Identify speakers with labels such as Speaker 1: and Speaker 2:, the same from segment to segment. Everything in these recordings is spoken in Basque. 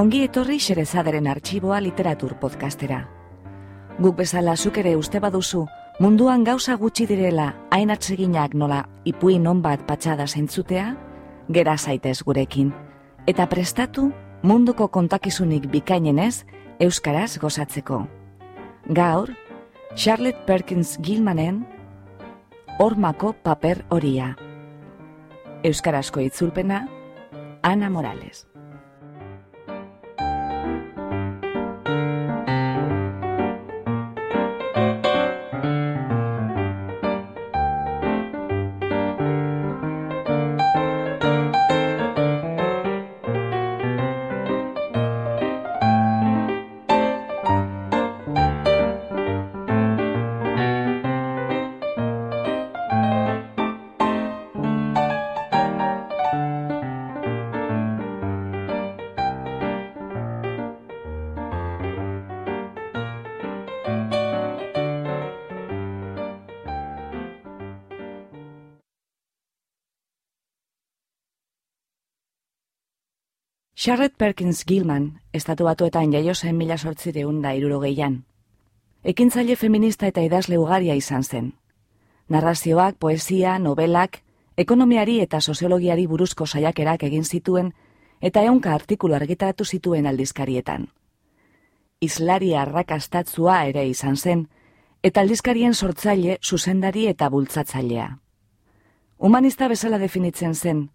Speaker 1: Ongi etorri xerezaderen arxiboa literatur podcastera. Guk bezala zuk ere uste baduzu, munduan gauza gutxi direla hain atseginak nola ipuin non bat patxada zentzutea, gera zaitez gurekin. Eta prestatu munduko kontakizunik bikainenez Euskaraz gozatzeko. Gaur, Charlotte Perkins Gilmanen Hormako paper horia. Euskarazko itzulpena, Ana Morales. Charlotte Perkins Gilman, estatu batuetan jaio zen mila sortzireun da irurogeian. Ekintzaile feminista eta idazle ugaria izan zen. Narrazioak, poesia, novelak, ekonomiari eta soziologiari buruzko saiakerak egin zituen eta eunka artikulu argitaratu zituen aldizkarietan. Islari arrakastatzua ere izan zen, eta aldizkarien sortzaile, zuzendari eta bultzatzailea. Humanista bezala definitzen zen,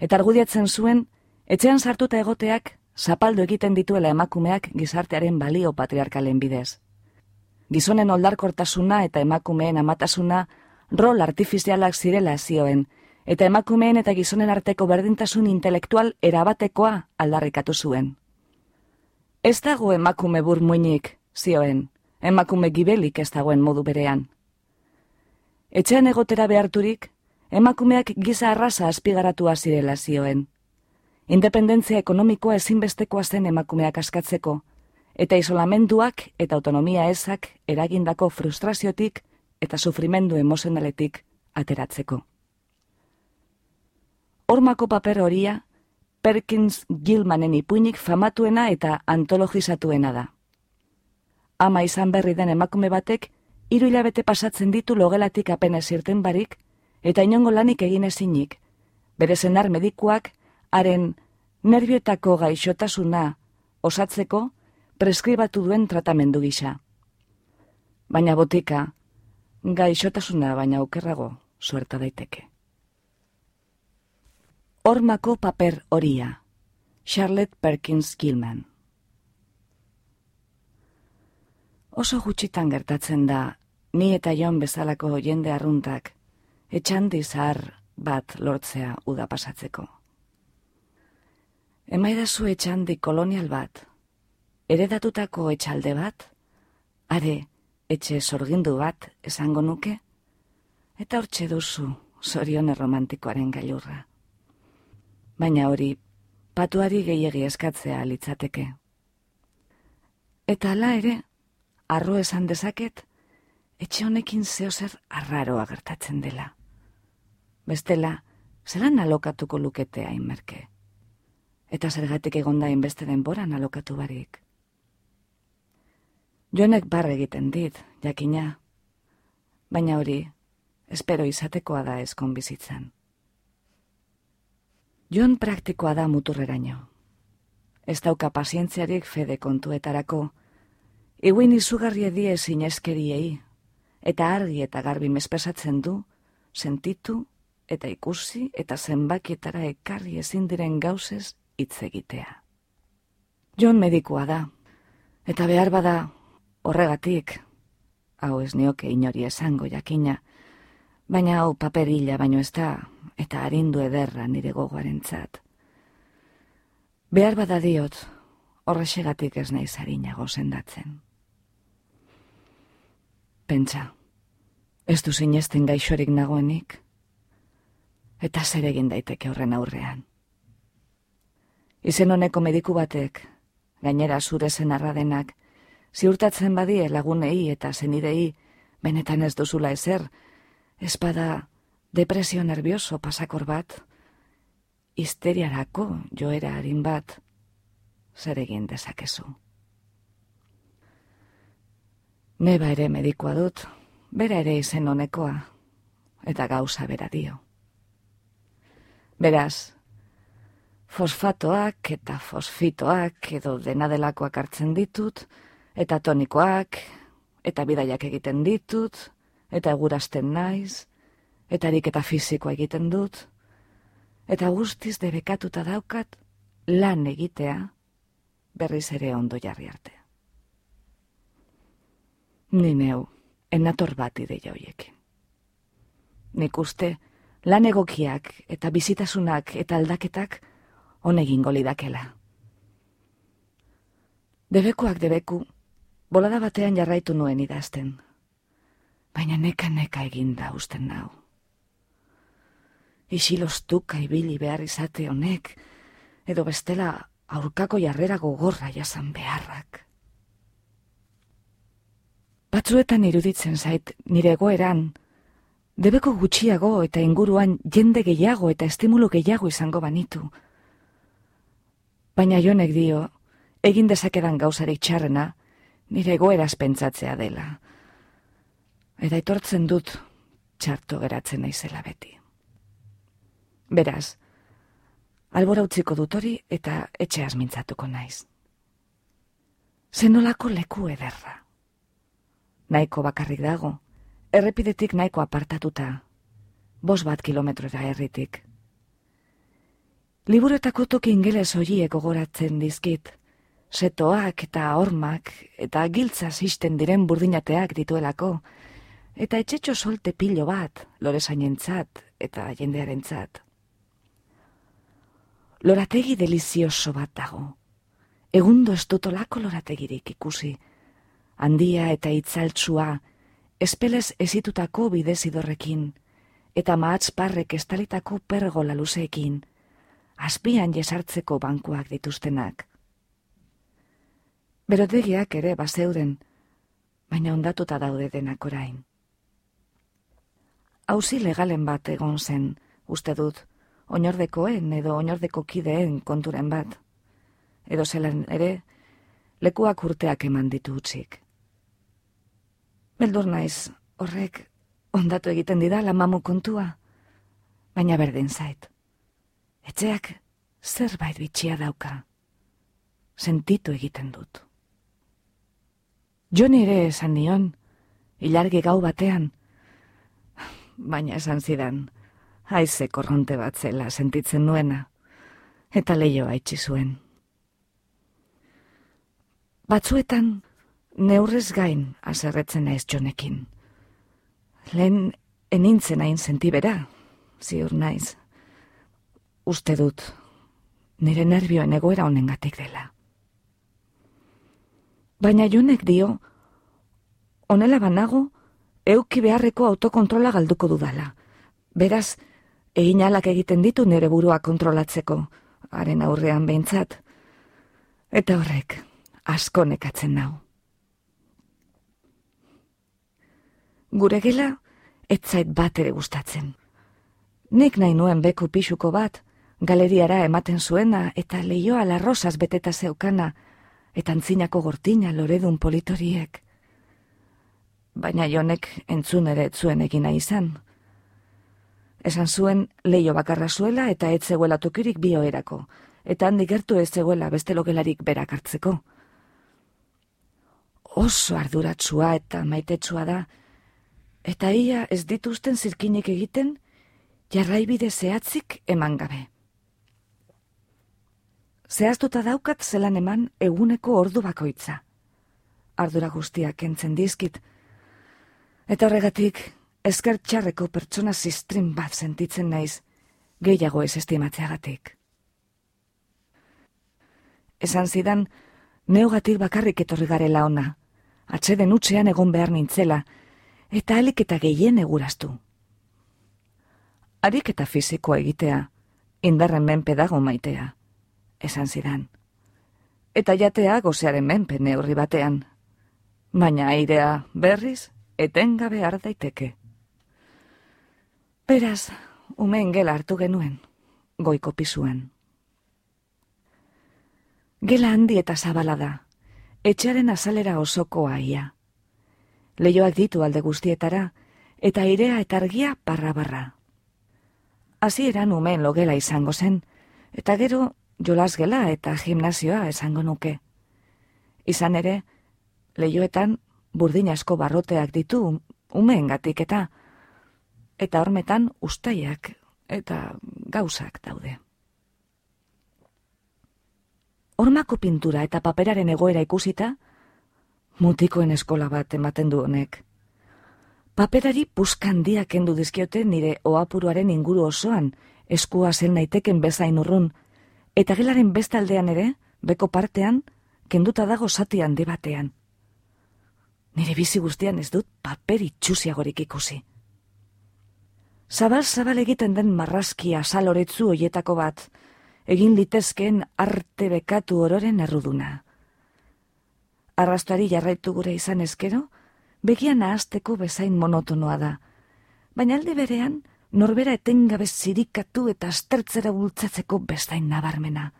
Speaker 1: eta argudiatzen zuen, Etxean sartuta egoteak, zapaldu egiten dituela emakumeak gizartearen balio patriarkalen bidez. Gizonen oldarkortasuna eta emakumeen amatasuna rol artifizialak zirela zioen, eta emakumeen eta gizonen arteko berdintasun intelektual erabatekoa aldarrikatu zuen. Ez dago emakume burmuinik, zioen, emakume gibelik ez dagoen modu berean. Etxean egotera beharturik, emakumeak giza arraza azpigaratua zirela zioen. Independentzia ekonomikoa ezinbestekoa zen emakumeak askatzeko, eta isolamenduak eta autonomia ezak eragindako frustraziotik eta sufrimendu emozionaletik ateratzeko. Hormako paper horia, Perkins Gilmanen ipuinik famatuena eta antologizatuena da. Ama izan berri den emakume batek, hiru hilabete pasatzen ditu logelatik apenes irten barik, eta inongo lanik egin ezinik, bere zenar medikuak, haren nervietako gaixotasuna osatzeko preskribatu duen tratamendu gisa. Baina botika, gaixotasuna baina okerrago suerta daiteke. Hormako paper horia, Charlotte Perkins Gilman. Oso gutxitan gertatzen da, ni eta jon bezalako jende arruntak, etxandi zahar bat lortzea uda pasatzeko. Emaidazu etxandi kolonial bat, eredatutako etxalde bat, are, etxe sorgindu bat esango nuke, eta hortxe duzu zorion romantikoaren gailurra. Baina hori, patuari gehiegi eskatzea litzateke. Eta ala ere, arro esan dezaket, etxe honekin zeo zer arraroa gertatzen dela. Bestela, zelan alokatuko luketea inmerke eta zergatik egonda inbeste denboran alokatu barik. Jonek barre egiten dit, jakina, baina hori, espero izatekoa da ezkon bizitzan. Jon praktikoa da muturreraino. Ez dauka pazientziarik fede kontuetarako, iguin izugarri edie zinezkeriei, eta argi eta garbi mespesatzen du, sentitu eta ikusi eta zenbakietara ekarri ezin diren gauzez hitz egitea. Jon medikua da, eta behar bada horregatik, hau ez nioke inori esango jakina, baina hau paperilla baino ez da, eta harindu ederra nire gogoaren tzat. Behar bada diot, horrexegatik ez nahi zarina gozendatzen. Pentsa, ez du zinezten gaixorik nagoenik, eta zer egin daiteke horren aurrean. Izen honeko mediku batek, gainera zure zen arradenak, ziurtatzen badie lagunei eta zenidei, benetan ez duzula ezer, espada depresio nervioso pasakor bat, histeriarako joera harin bat, zer egin dezakezu. Neba ere medikoa dut, bera ere izen honekoa, eta gauza bera dio. Beraz, fosfatoak eta fosfitoak edo denadelakoak hartzen ditut, eta tonikoak, eta bidaiak egiten ditut, eta egurasten naiz, eta eta fizikoa egiten dut, eta guztiz debekatuta daukat lan egitea berriz ere ondo jarri arte. Ni neu, enator bat ideia hoiekin. Nik uste, lan egokiak eta bizitasunak eta aldaketak honegin golidakela. Debekuak debeku, bolada batean jarraitu nuen idazten. Baina neka neka eginda usten nau isilostuka ibili behar izate honek, edo bestela aurkako jarrera gogorra jasan beharrak. Batzuetan iruditzen zait nire egoeran, debeko gutxiago eta inguruan jende gehiago eta estimulu gehiago izango banitu. Baina jonek dio, egin dezakedan gauzarik txarrena, nire egoeraz pentsatzea dela. Eta itortzen dut, txarto geratzen naizela beti. Beraz, albora utziko dutori eta etxe mintzatuko naiz. Zenolako leku ederra. Naiko bakarrik dago, errepidetik naiko apartatuta, bos bat kilometrora herritik. Liburetako toki ingeles hoiek gogoratzen dizkit, setoak eta hormak eta giltza zisten diren burdinateak dituelako, eta etxetxo solte pilo bat, lore zainentzat eta jendearentzat lorategi delizioso bat dago. Egundo ez dutolako lorategirik ikusi. Handia eta itzaltsua, espelez ezitutako bidezidorrekin, eta mahatz parrek estalitako pergola luzeekin, azpian jesartzeko bankuak dituztenak. Berotegiak ere bazeuden, baina ondatuta daude denak orain. Hauzi legalen bat egon zen, uste dut, oinordekoen edo oinordeko kideen konturen bat. Edo zelan ere, lekuak urteak eman ditu utzik. Beldur naiz, horrek ondatu egiten didala mamu kontua, baina berdin zait. Etxeak zerbait bitxia dauka, sentitu egiten dut. Jon ere esan nion, ilargi gau batean, baina esan zidan, haize korronte bat zela sentitzen nuena, eta leioa itxi zuen. Batzuetan, neurrez gain azerretzen naiz jonekin. Lehen enintzen hain sentibera, ziur naiz. Uste dut, nire nervioen egoera honengatik dela. Baina jonek dio, onela banago, euki beharreko autokontrola galduko dudala. Beraz, egin alak egiten ditu nire burua kontrolatzeko, haren aurrean behintzat. Eta horrek, asko nekatzen nau. Gure gela, etzait bat ere gustatzen. Nik nahi nuen beku pixuko bat, galeriara ematen zuena eta leioa larrosaz beteta zeukana, eta antzinako gortina loredun politoriek. Baina jonek entzun ere zuen egina izan, Esan zuen leio bakarra zuela eta ez zegoela tokirik bioerako, eta handi gertu ez zegoela beste logelarik berak hartzeko. Oso arduratsua eta maitetsua da, eta ia ez dituzten zirkinek egiten, jarraibide zehatzik eman gabe. Zehaztuta daukat zelan eman eguneko ordu bakoitza. Ardura guztiak kentzen dizkit, eta horregatik esker txarreko pertsona zistrin bat sentitzen naiz, gehiago ez estimatzeagatik. Esan zidan, neogatik bakarrik etorri garela ona, atxeden utxean egon behar nintzela, eta alik eta gehien eguraztu. Arik eta fizikoa egitea, indarren menpe dago maitea, esan zidan. Eta jatea gozearen menpe neurri batean, baina airea berriz etengabe daiteke. Beraz, umeen gela hartu genuen, goiko pisuan. Gela handi eta zabala da, etxaren azalera osoko aia. Leioak ditu alde guztietara, eta irea eta argia barra-barra. Hasi eran umen logela izango zen, eta gero jolas gela eta gimnazioa esango nuke. Izan ere, leioetan burdin asko barroteak ditu umeen gatik eta, eta hormetan ustaiak eta gauzak daude. Hormako pintura eta paperaren egoera ikusita, mutikoen eskola bat ematen du honek. Paperari puskandia kendu dizkiote nire oapuruaren inguru osoan, eskua zen naiteken bezain urrun, eta gelaren bestaldean ere, beko partean, kenduta dago zati handi batean. Nire bizi guztian ez dut paperi txusiagorik ikusi. Zabal-zabal egiten den marrazkia saloretzu hoietako bat, egin litezken arte bekatu ororen erruduna. Arrastuari jarraitu gure izan eskero, begian ahazteko bezain monotonoa da, baina alde berean, norbera etengabe zirikatu eta astertzera bultzatzeko bezain nabarmena.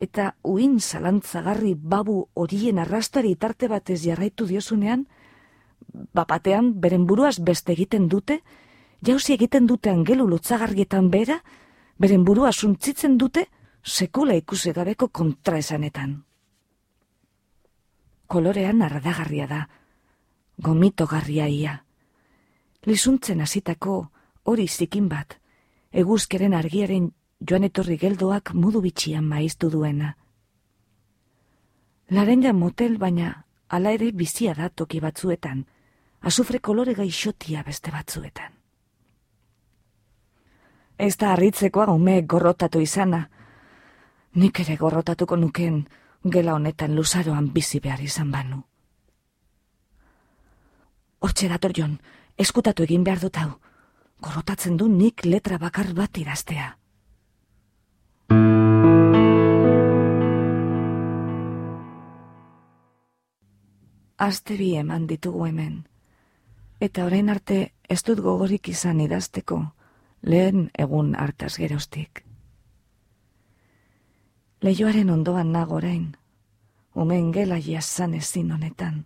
Speaker 1: Eta uin zalantzagarri babu horien arrastuari tarte batez jarraitu diozunean, bapatean beren buruaz beste egiten dute, jauzi egiten dute angelu lotzagarrietan bera, beren burua suntzitzen dute sekula ikusi gabeko kontraesanetan. Kolorean ardagarria da, gomito garria ia. Lizuntzen hasitako hori zikin bat, eguzkeren argiaren joan etorri geldoak mudu bitxian maiztu duena. Laren motel baina ala ere bizia da toki batzuetan, azufre kolore gaixotia beste batzuetan. Ez da harritzekoa ume gorrotatu izana. Nik ere gorrotatuko nuken gela honetan luzaroan bizi behar izan banu. Hortxe dator jon, eskutatu egin behar dut hau. Gorrotatzen du nik letra bakar bat idaztea. Aste bi eman ditugu hemen. Eta orain arte ez dut gogorik izan idazteko lehen egun hartaz gerostik. Leioaren ondoan nagorain, umen gela jasan ezin honetan,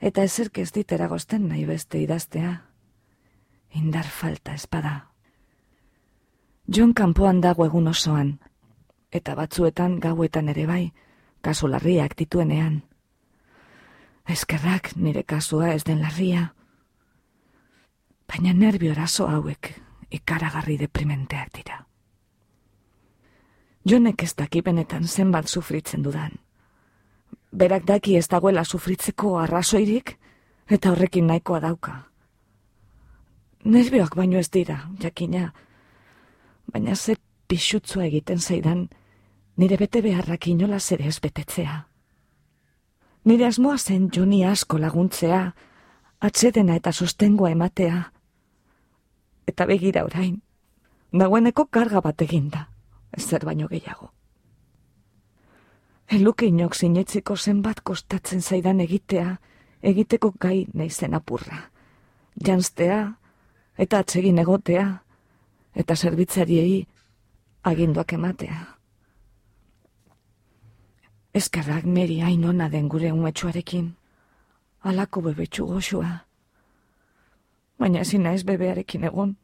Speaker 1: eta ezerk ez dit eragozten nahi beste idaztea, indar falta espada. Jon kanpoan dago egun osoan, eta batzuetan gauetan ere bai, kasu larriak dituenean. Eskerrak nire kasua ez den larria, baina nervio arazo hauek ikaragarri deprimenteak dira. Jonek ez daki benetan zenbat sufritzen dudan. Berak daki ez dagoela sufritzeko arrazoirik, eta horrekin nahikoa dauka. Nervioak baino ez dira, jakina, baina ze pixutzua egiten zaidan, nire bete beharrak inola zere ez betetzea. Nire asmoa zen joni asko laguntzea, atsedena eta sostengoa ematea, eta begira orain, dagoeneko karga bat eginda, ez zer baino gehiago. Eluke inok sinetziko zenbat kostatzen zaidan egitea, egiteko gai naizen apurra. Janstea, eta atsegin egotea, eta zerbitzariei aginduak ematea. Eskerrak meri hain ona den gure umetxuarekin, alako bebetxu goxua, baina ezin naiz bebearekin egon,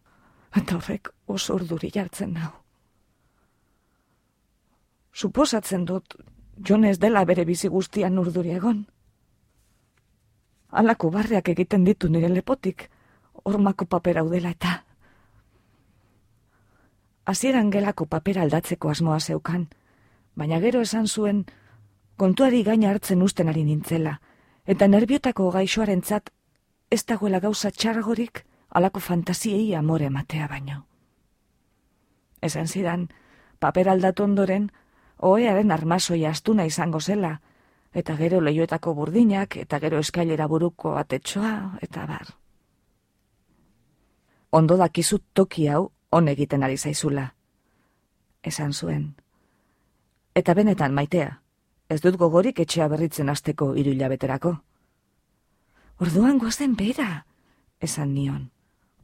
Speaker 1: eta horrek oso urduri jartzen nau. Suposatzen dut, jon ez dela bere bizi guztian urduri egon. Alako barriak egiten ditu nire lepotik, ormako papera udela eta... Hasieran gelako papera aldatzeko asmoa zeukan, baina gero esan zuen kontuari gaina hartzen usten ari nintzela, eta nerbiotako gaixoarentzat ez dagoela gauza txargorik alako fantasiei amore matea baino. Esan zidan, paper aldatu ondoren, oearen armasoia astuna izango zela, eta gero leioetako burdinak, eta gero eskailera buruko atetxoa, eta bar. Ondo dakizut toki hau on egiten ari zaizula. Esan zuen. Eta benetan maitea, ez dut gogorik etxea berritzen asteko iruila beterako. Orduan goazen bera, esan nion.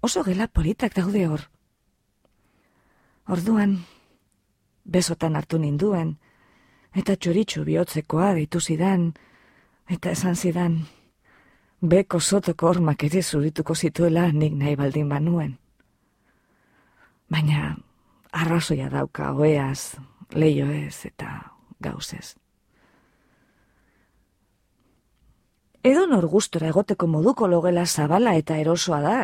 Speaker 1: Oso gela politak daude hor. Orduan, besotan hartu ninduen, eta txoritxu bihotzekoa deitu zidan, eta esan zidan, beko sotoko hormak ere zurituko zituela nik nahi baldin banuen. Baina arrazoia dauka oeaz, leio ez eta gauzez. Edo nor gustora egoteko moduko logela zabala eta erosoa da,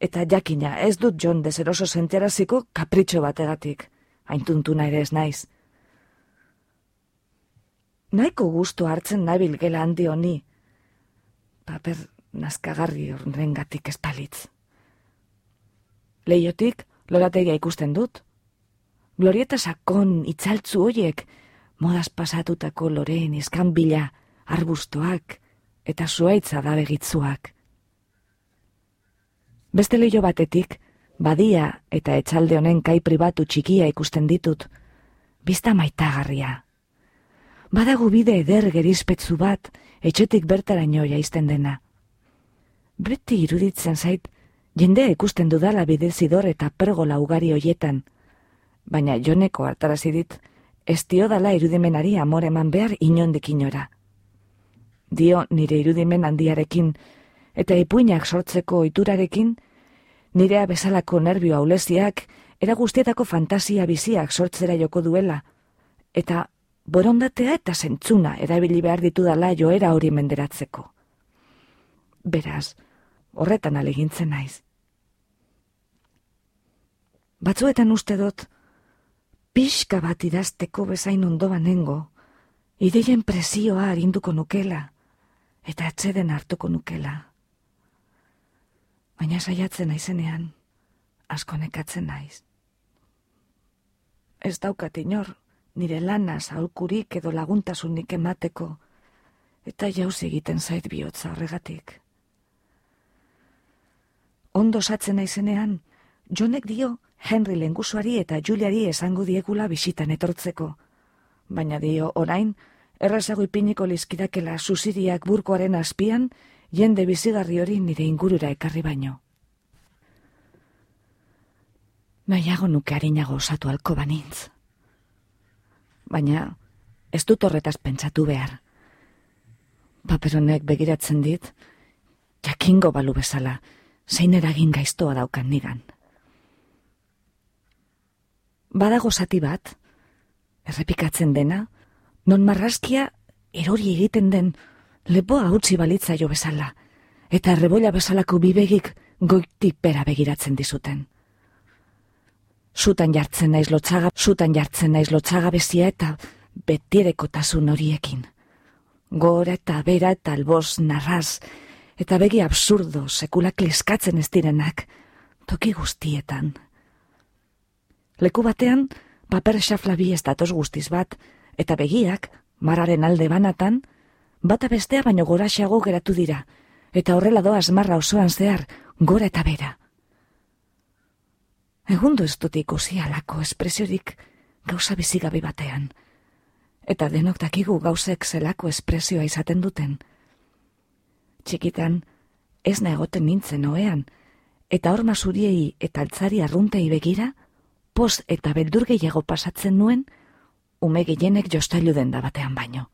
Speaker 1: eta jakina ez dut John dezeroso zenteraziko kapritxo bategatik, haintuntuna ere ez naiz. Naiko gustu hartzen nabil gela handi honi, paper nazkagarri horren gatik espalitz. Leiotik, lorategia ikusten dut. Glorieta sakon itzaltzu hoiek, modaz pasatutako loreen izkan bila, arbustoak, eta zuaitza da begitzuak. Beste leio batetik, badia eta etxalde honen kai pribatu txikia ikusten ditut, bizta maitagarria. Badagu bide eder gerizpetzu bat, etxetik bertaraino jaizten dena. Beti iruditzen zait, jendea ikusten dudala bide zidor eta pergola ugari hoietan, baina joneko hartarazi dit, ez dio dala irudimenari amore eman behar inondik inora. Dio nire irudimen handiarekin, eta ipuinak sortzeko oiturarekin, nirea bezalako nervio auleziak, era guztietako fantasia biziak sortzera joko duela, eta borondatea eta zentzuna erabili behar ditu dala joera hori menderatzeko. Beraz, horretan alegintzen naiz. Batzuetan uste dut, pixka bat idazteko bezain ondo banengo, ideien presioa harinduko nukela, eta atzeden hartuko nukela. Baina saiatzen naizenean, asko nekatzen naiz. Ez daukat inor, nire lana zaulkurik edo laguntasunik emateko, eta jauz egiten zait bihotza horregatik. Ondo satzen naizenean, jonek dio Henry lengusuari eta Juliari esango diegula bisitan etortzeko. Baina dio orain, errazago ipiniko lizkidakela susiriak burkoaren azpian, jende bizigarri hori nire ingurura ekarri baino. Nahiago nuke harinago osatu alko banintz baina ez dut horretaz pentsatu behar. Paperonek begiratzen dit, jakingo balu bezala, zein eragin gaiztoa daukan nigan. Badago zati bat, errepikatzen dena, non marrazkia erori egiten den lepoa utzi balitza jo bezala, eta errebolla bezalako bibegik goitik bera begiratzen dizuten. Zutan jartzen naiz lotxaga, zutan jartzen naiz lotxaga bezia eta betireko tasun horiekin. Gora eta bera eta albos narraz, eta begi absurdo sekulak liskatzen ez direnak, toki guztietan. Leku batean, paper xaflabi ez datoz guztiz bat, eta begiak, mararen alde banatan, bata bestea baino gora geratu dira, eta horrela doaz marra osoan zehar, gora eta bera. Egundu ez dut ikusi alako espresiorik gauza bizigabe batean. Eta denok dakigu gauzek zelako espresioa izaten duten. Txikitan, ez egoten nintzen oean, eta hor zuriei eta altzari arruntei begira, pos eta beldur gehiago pasatzen nuen, ume gehienek jostailu den da batean baino.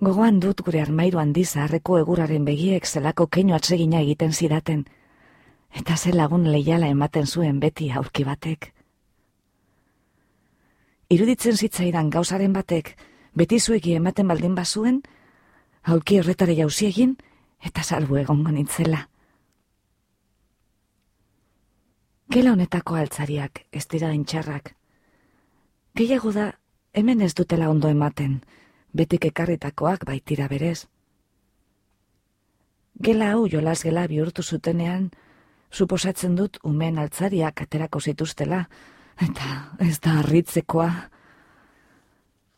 Speaker 1: Gogoan dut gure armairu handi zaharreko eguraren begiek zelako keino atsegina egiten zidaten, eta ze lagun leiala ematen zuen beti aurki batek. Iruditzen zitzaidan gauzaren batek beti zuegi ematen baldin bazuen, aurki horretare jauzi egin eta salbu egongo nintzela. Gela honetako altzariak ez dira dintxarrak. Gehiago da, hemen ez dutela ondo ematen, betik ekarritakoak baitira berez. Gela hau jolas gela bihurtu zutenean, suposatzen dut umen altzariak aterako zituztela, eta ez da harritzekoa.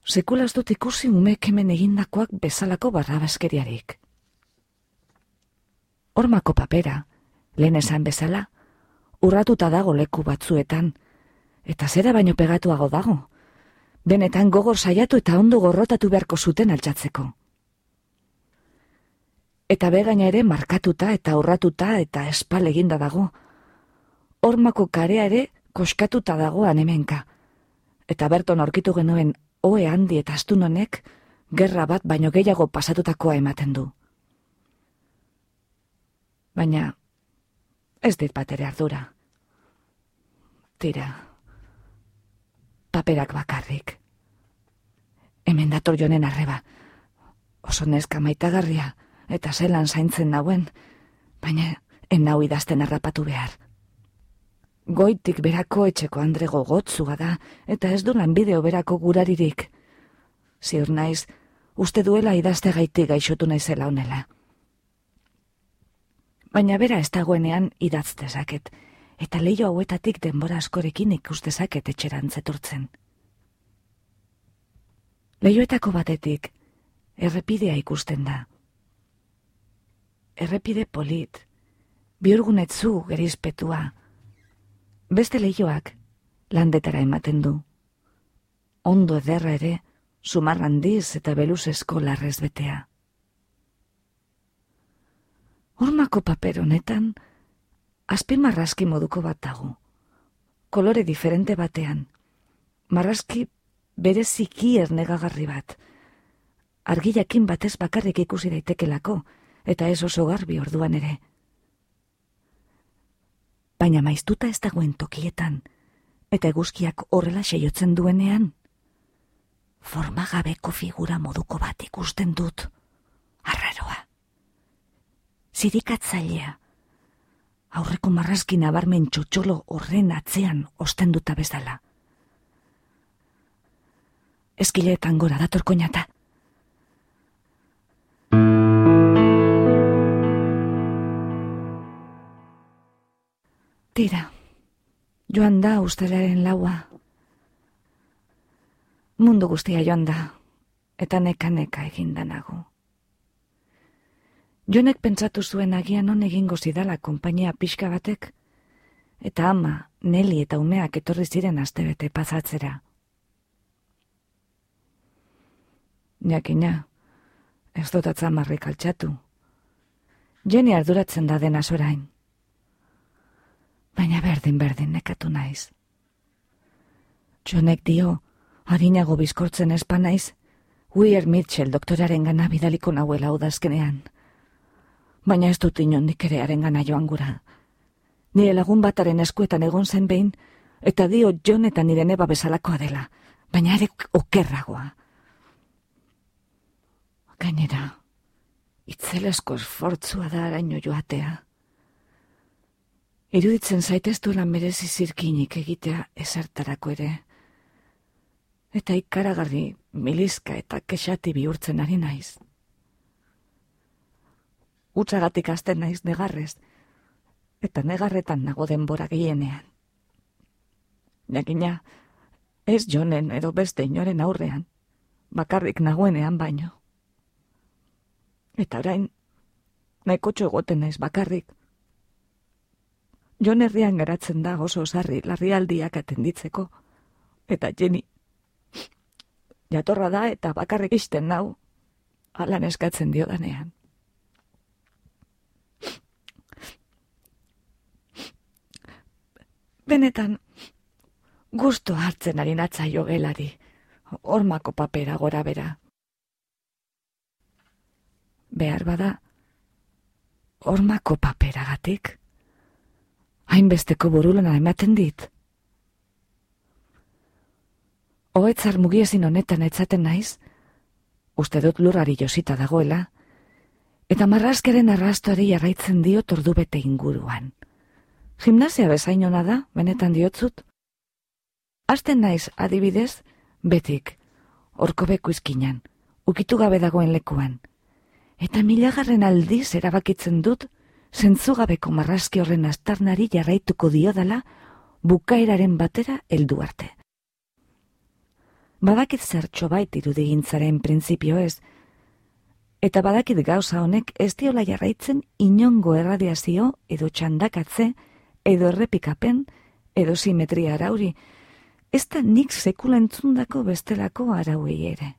Speaker 1: Sekula ez dut ikusi umek hemen egindakoak bezalako barrabaskeriarik. Hormako papera, lehen esan bezala, urratuta dago leku batzuetan, eta zera baino pegatuago dago, benetan gogor saiatu eta ondo gorrotatu beharko zuten altzatzeko eta begaina ere markatuta eta aurratuta eta espal eginda dago. Hormako karea ere koskatuta dagoan hemenka. eta berton aurkitu genuen oe handi eta astun honek, gerra bat baino gehiago pasatutakoa ematen du. Baina, ez dit bat ere ardura. Tira, paperak bakarrik. Hemen dator jonen arreba, oso neska maitagarria, eta zelan zaintzen nauen, baina en nau idazten harrapatu behar. Goitik berako etxeko andrego gotzuga da, eta ez du lanbideo berako guraririk. Ziur naiz, uste duela idazte gaiti gaixotu naizela honela. Baina bera ez dagoenean idazte zaket, eta leio hauetatik denbora askorekin ikuste zaket etxeran zetortzen. Leioetako batetik, errepidea ikusten da. Errepide polit, biurgunetzu gerizpetua, beste leioak landetara ematen du. Ondo ederra ere, sumarrandiz eta beluzesko larrez betea. Hormako paper honetan, azpi moduko bat dago. Kolore diferente batean. Marrazki bere ziki ernegagarri bat. Argilakin batez bakarrik ikusi daitekelako, eta ez oso garbi orduan ere. Baina maiztuta ez dagoen tokietan, eta eguzkiak horrela seiotzen duenean, formagabeko figura moduko bat ikusten dut. Arraroa. Zirikatzailea. Aurreko marrazki nabarmen txotxolo horren atzean ostenduta bezala. Eskileetan gora dator Tira, joan da ustelaren laua, mundu guztia joan da, eta neka neka egin nago. Jonek pentsatu zuen agian on egingo zidala konpainia pixka batek, eta ama, neli eta umeak etorri ziren astebete pasatzera. Jakina, ez dut atzamarrik altxatu. Jeni arduratzen da dena sorain. Baina berdin berdin nekatu naiz. Jonek dio, harinago bizkortzen espanaiz, Weir Mitchell doktoraren gana bidaliko nahuela udazkenean. Baina ez dut inondik ere haren gana joan gura. Nire lagun bataren eskuetan egon zen behin, eta dio jon eta nire neba bezalakoa dela, baina ere okerragoa. Gainera, itzelesko esfortzua da araino joatea. Iruditzen zaiteztu lan merezi zirkinik egitea esartarako ere eta ikaragarri milizka eta kexati bihurtzen ari naiz. Utsagatik azten naiz negarrez, eta negarretan nago denbora gehienean. Jakina, ez jonen edo beste inoren aurrean, bakarrik nagoenean baino. Eta orain, nahiko egoten naiz bakarrik. Jon herrian garatzen da oso sarri larrialdiak atenditzeko, eta jeni jatorra da eta bakarrik isten nau, alan eskatzen dio danean. Benetan, gusto hartzen ari natza jogelari, ormako papera gora bera. Behar bada, ormako paperagatik, hainbesteko burulana ematen dit. Oetzar mugiezin honetan etzaten naiz, uste dut lurrari josita dagoela, eta marrazkeren arrastoari jarraitzen dio tordu bete inguruan. Gimnasia bezain ona da, benetan diotzut? Asten naiz, adibidez, betik, orko beku izkinan, ukitu gabe dagoen lekuan. Eta milagarren aldiz erabakitzen dut, zentzugabeko marrazki horren astarnari jarraituko diodala, bukaeraren batera heldu arte. Badakit zertxo bait irudigintzaren printzipio ez, eta badakit gauza honek ez diola jarraitzen inongo erradiazio edo txandakatze, edo errepikapen, edo simetria arauri, ez da nik sekula entzundako bestelako arauei ere.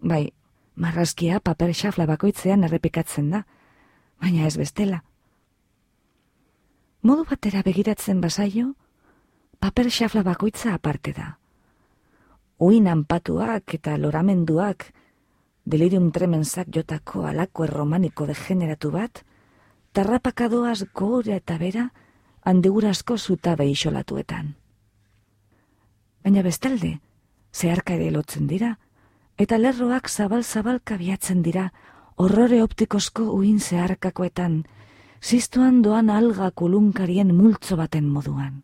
Speaker 1: Bai, marrazkia paper xafla bakoitzean errepikatzen da, baina ez bestela. Modu batera begiratzen basaio, paper xafla bakoitza aparte da. Uin anpatuak eta loramenduak, delirium tremenzak jotako alako erromaniko degeneratu bat, tarrapakadoaz gora eta bera, handigurazko zuta isolatuetan. Baina bestalde, zeharka ere lotzen dira, eta lerroak zabal-zabalka biatzen dira, horrore optikosko uin zeharkakoetan, ziztuan doan alga kulunkarien multzo baten moduan.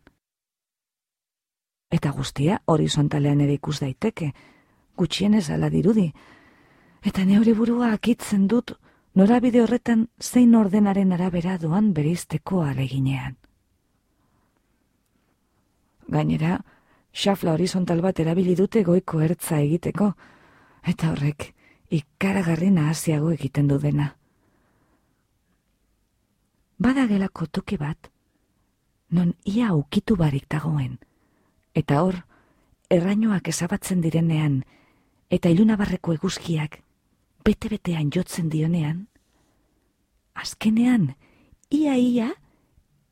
Speaker 1: Eta guztia horizontalean ere ikus daiteke, gutxienez ala dirudi, eta neure burua akitzen dut norabide horretan zein ordenaren arabera doan berizteko aleginean. Gainera, xafla horizontal bat erabili dute goiko ertza egiteko, eta horrek ikaragarri nahasiago egiten du dena. Bada gelako toki bat, non ia ukitu barik dagoen, eta hor, errainoak ezabatzen direnean, eta ilunabarreko eguzkiak, bete-betean jotzen dionean, azkenean, ia-ia,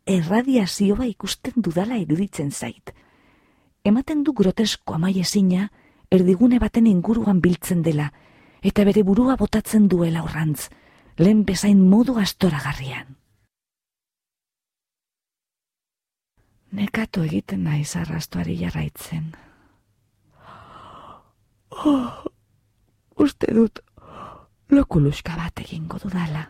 Speaker 1: erradiazioa ikusten dudala iruditzen zait. Ematen du grotesko amaiezina, erdigune baten inguruan biltzen dela, eta bere burua botatzen duela horrantz, lehen bezain modu astoragarrian. Nekatu egiten nahi zarrastuari jarraitzen. Oh, uste dut, lokuluska bat egingo dudala.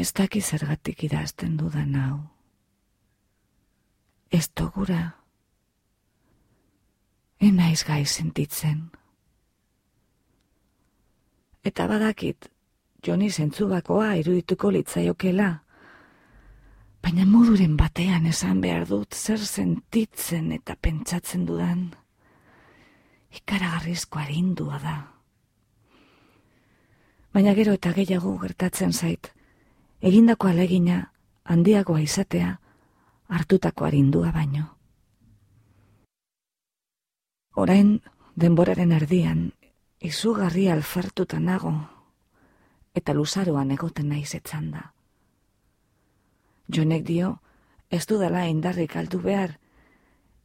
Speaker 1: Ez daki zergatik idazten dudan hau. Ez togura. Enaiz gai sentitzen. Eta badakit, joni zentzugakoa irudituko litzaiokela. Baina moduren batean esan behar dut zer sentitzen eta pentsatzen dudan. Ikaragarrizko harindua da. Baina gero eta gehiago gertatzen zait, egindako alegina handiagoa izatea hartutako arindua baino. Orain denboraren erdian izugarri alfartuta nago eta luzaroan egoten naiz etzan da. Jonek dio, ez dudala indarrik aldu behar,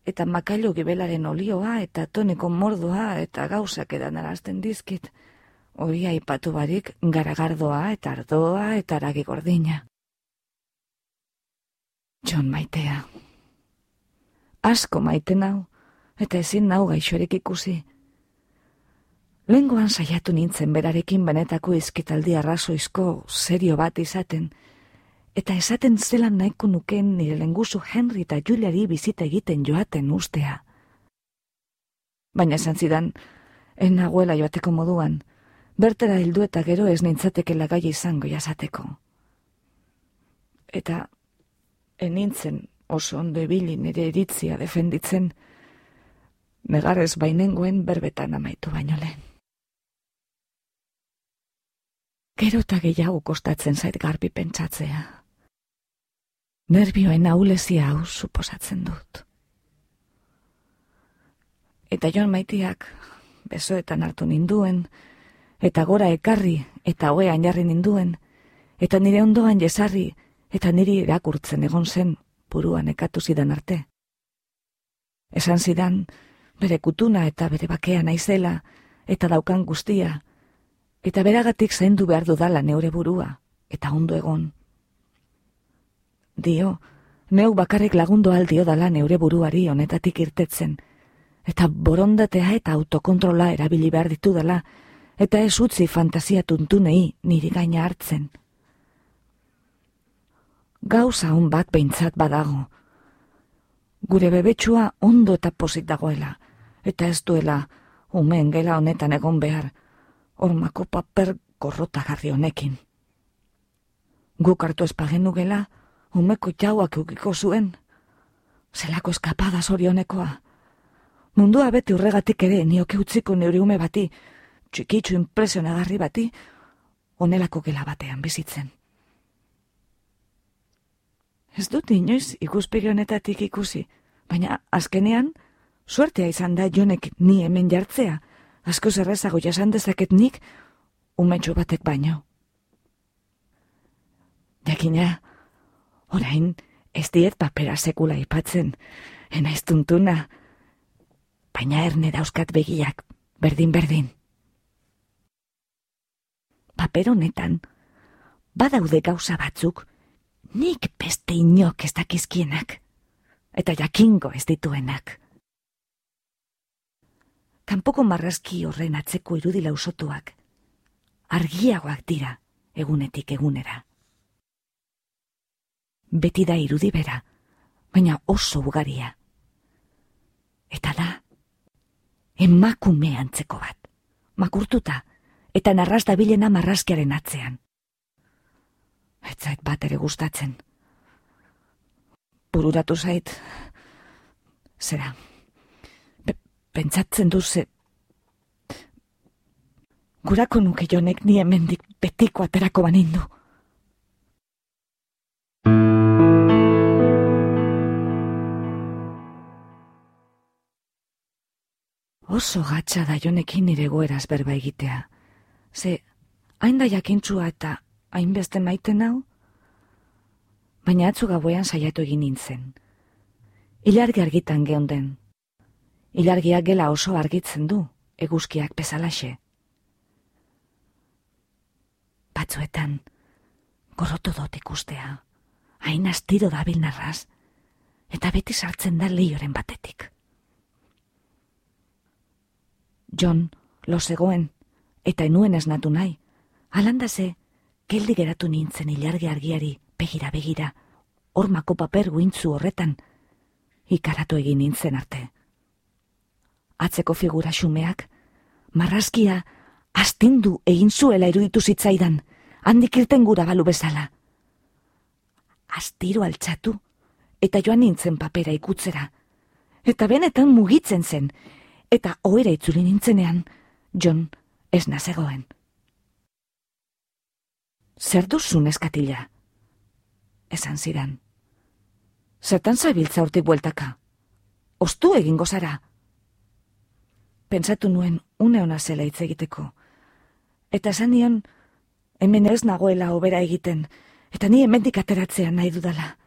Speaker 1: eta makailu gibelaren olioa eta toneko mordoa eta gauzak edan arazten dizkit, hori aipatu barik garagardoa eta ardoa eta aragi gordina. John maitea. Asko maite nau, eta ezin nau gaixorik ikusi. Lengoan saiatu nintzen berarekin benetako izkitaldi arrazoizko serio bat izaten, eta esaten zelan nahiko nuken nire lenguzu Henry eta Juliari bizita egiten joaten ustea. Baina esan zidan, en naguela joateko moduan, bertera hildu eta gero ez nintzateke lagai izango jasateko. Eta enintzen oso ondo ibili nire iritzia defenditzen, negarrez bainengoen berbetan amaitu baino lehen. Gero eta gehiago kostatzen zait garbi pentsatzea. Nerbioen aulezia hau suposatzen dut. Eta joan maitiak besoetan hartu ninduen, eta gora ekarri eta hoean jarri ninduen, eta nire ondoan jesarri eta niri erakurtzen egon zen buruan ekatu zidan arte. Esan zidan, bere kutuna eta bere bakea naizela, eta daukan guztia, eta beragatik zaindu behar dudala neure burua, eta ondo egon. Dio, neu bakarrik lagundu aldio dala neure buruari honetatik irtetzen, eta borondatea eta autokontrola erabili behar ditu dela, eta ez utzi fantasia tuntunei niri gaina hartzen. Gauza hon bat behintzat badago. Gure bebetsua ondo eta posit dagoela, eta ez duela umeen gela honetan egon behar, ormako paper korrota garri honekin. Guk hartu espagenu gela, umeko jauak eukiko zuen, zelako eskapada zorionekoa. Mundua beti urregatik ere nioke utziko neuri ume bati, txikitzu impresionagarri bati, onelako gela batean bizitzen. Ez dut inoiz ikuspegi honetatik ikusi, baina azkenean, suertea izan da jonek ni hemen jartzea, asko zerrezago jasan dezaket nik, umetxo batek baino. Jakina, orain ez diet papera sekula ipatzen, enaiz tuntuna, baina erne dauzkat begiak, berdin-berdin. Paper honetan, badaude gauza batzuk, nik beste inok ez dakizkienak, eta jakingo ez dituenak. Kanpoko marrazki horren atzeko irudila usotuak, argiagoak dira egunetik egunera. Beti da irudi bera, baina oso ugaria. Eta da, emakume antzeko bat, makurtuta, eta narraz da bilena marrazkiaren atzean. Ez zait bat ere gustatzen. Bururatu zait, zera, pentsatzen duze, gurako nuke jonek ni hemendik betiko aterako banindu. Oso gatsa da jonekin nire goeraz berba egitea. Ze, hain da jakintzua eta hainbeste maiten hau? Baina atzu gauean saiatu egin nintzen. Ilargi argitan geunden. Ilargiak gela oso argitzen du, eguzkiak bezalaxe batzuetan, gorrotu dut ikustea, hain astiro dabil narraz, eta beti sartzen da lehioren batetik. John, lo zegoen, eta enuen esnatu nahi, alandaze, geldi geratu nintzen ilargi argiari, begira begira, ormako paper guintzu horretan, ikaratu egin nintzen arte. Atzeko figura xumeak, marrazkia astindu egin zuela iruditu zitzaidan, handik irten gura balu bezala. Astiro altxatu, eta joan nintzen papera ikutzera, eta benetan mugitzen zen, eta oera itzuli nintzenean, John ez nazegoen. Zer duzun eskatila? Esan zidan. Zertan zabiltza urtik bueltaka? Ostu egingo zara? Pentsatu nuen une hona zela hitz egiteko, eta esan nion, hemen ez nagoela obera egiten, eta ni hemendik ateratzean nahi dudala.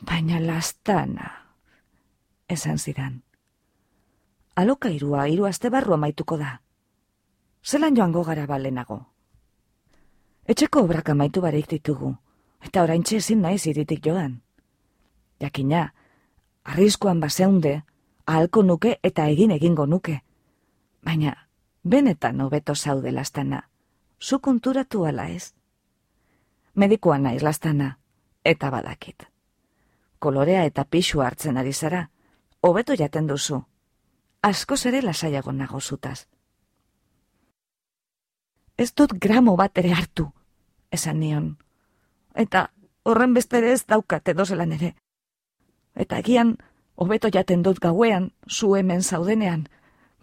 Speaker 1: Baina lastana, esan zidan. Aloka irua, iru aste barru amaituko da. Zelan joango gara balenago. Etxeko obrak amaitu barik ditugu, eta orain ezin naiz iritik joan. Jakina, arrizkoan baseunde, ahalko nuke eta egin egingo nuke. Baina, benetan hobeto zaude lastana. Zu konturatu ala ez? Medikoa naiz lastana, eta badakit. Kolorea eta pixu hartzen ari zara, hobeto jaten duzu. Asko zere lasaiago nago zutaz. Ez dut gramo bat ere hartu, esan nion. Eta horren bestere ez daukat edo zelan ere. Eta egian, hobeto jaten dut gauean, zu hemen zaudenean,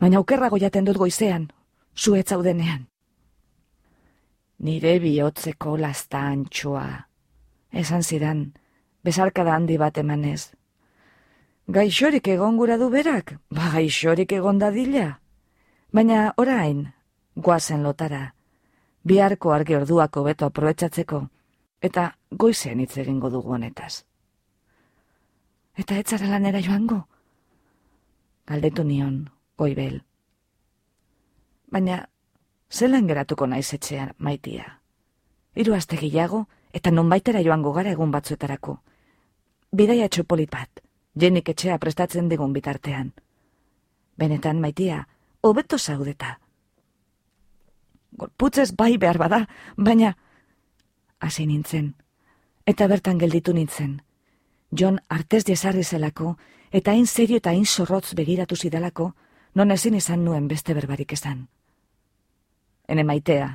Speaker 1: baina okerrago jaten dut goizean, zuet zaudenean. Nire bihotzeko lasta antxoa, esan zidan, bezarkada handi bat emanez. Gaixorik egon gura du berak, ba gaixorik egon dadila. Baina orain, guazen lotara, biharko argi orduako beto aprobetsatzeko, eta goizean hitz egingo dugu honetaz. Eta etzara lanera joango? Galdetu nion, goibel. Baina, zelan geratuko naiz etxean maitia. Hiru aste gehiago eta nonbaitera joango gara egun batzuetarako. Bidaia txopolit bat, jenik etxea prestatzen digun bitartean. Benetan maitia, hobeto zaudeta. Gorputzez bai behar bada, baina... Hasi nintzen, eta bertan gelditu nintzen. John artez jesarri zelako, eta hain serio eta hain zorrotz begiratu zidalako, non ezin izan nuen beste berbarik esan. Ene maitea,